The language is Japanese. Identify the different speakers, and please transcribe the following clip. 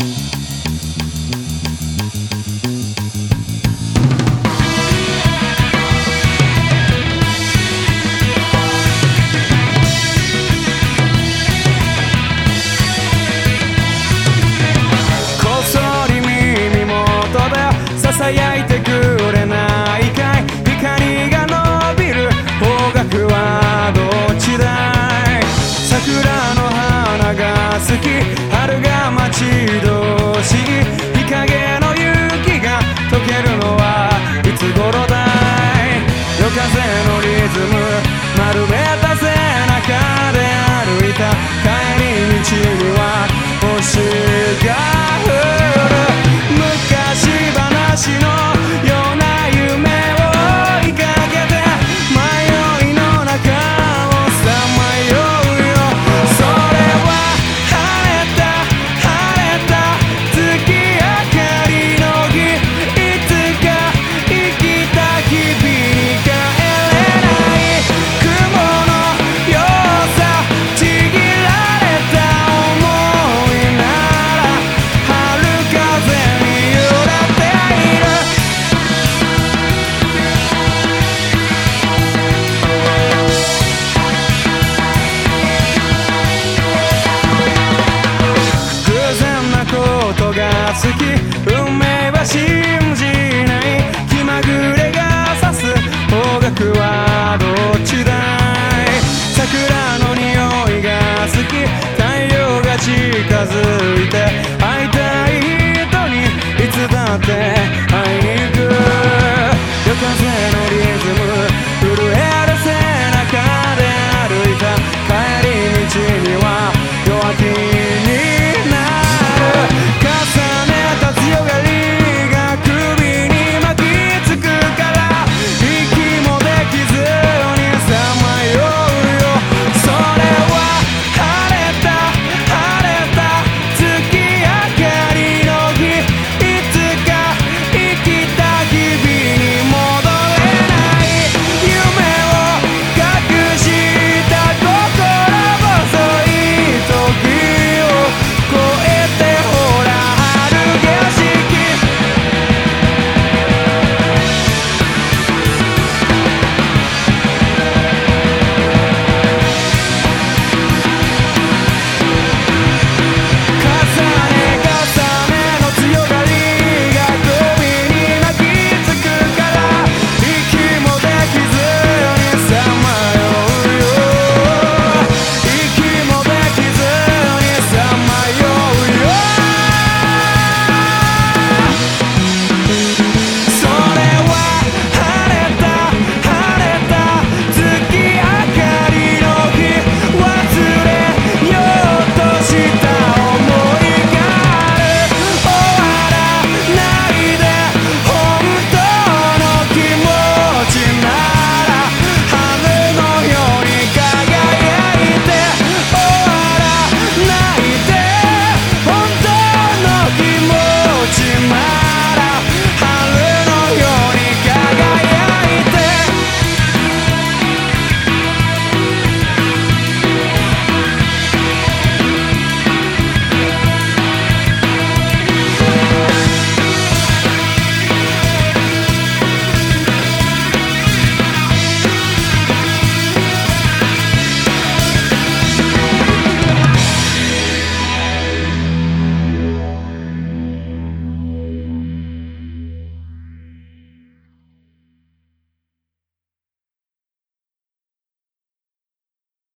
Speaker 1: こっそり耳元でささやいて